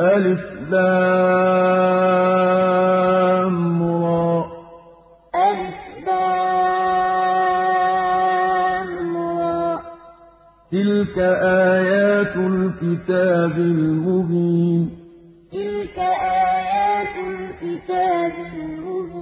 ألف لام را. ألف لام را. تلك آيات الكتاب المبين. تلك آيات الكتاب المبين.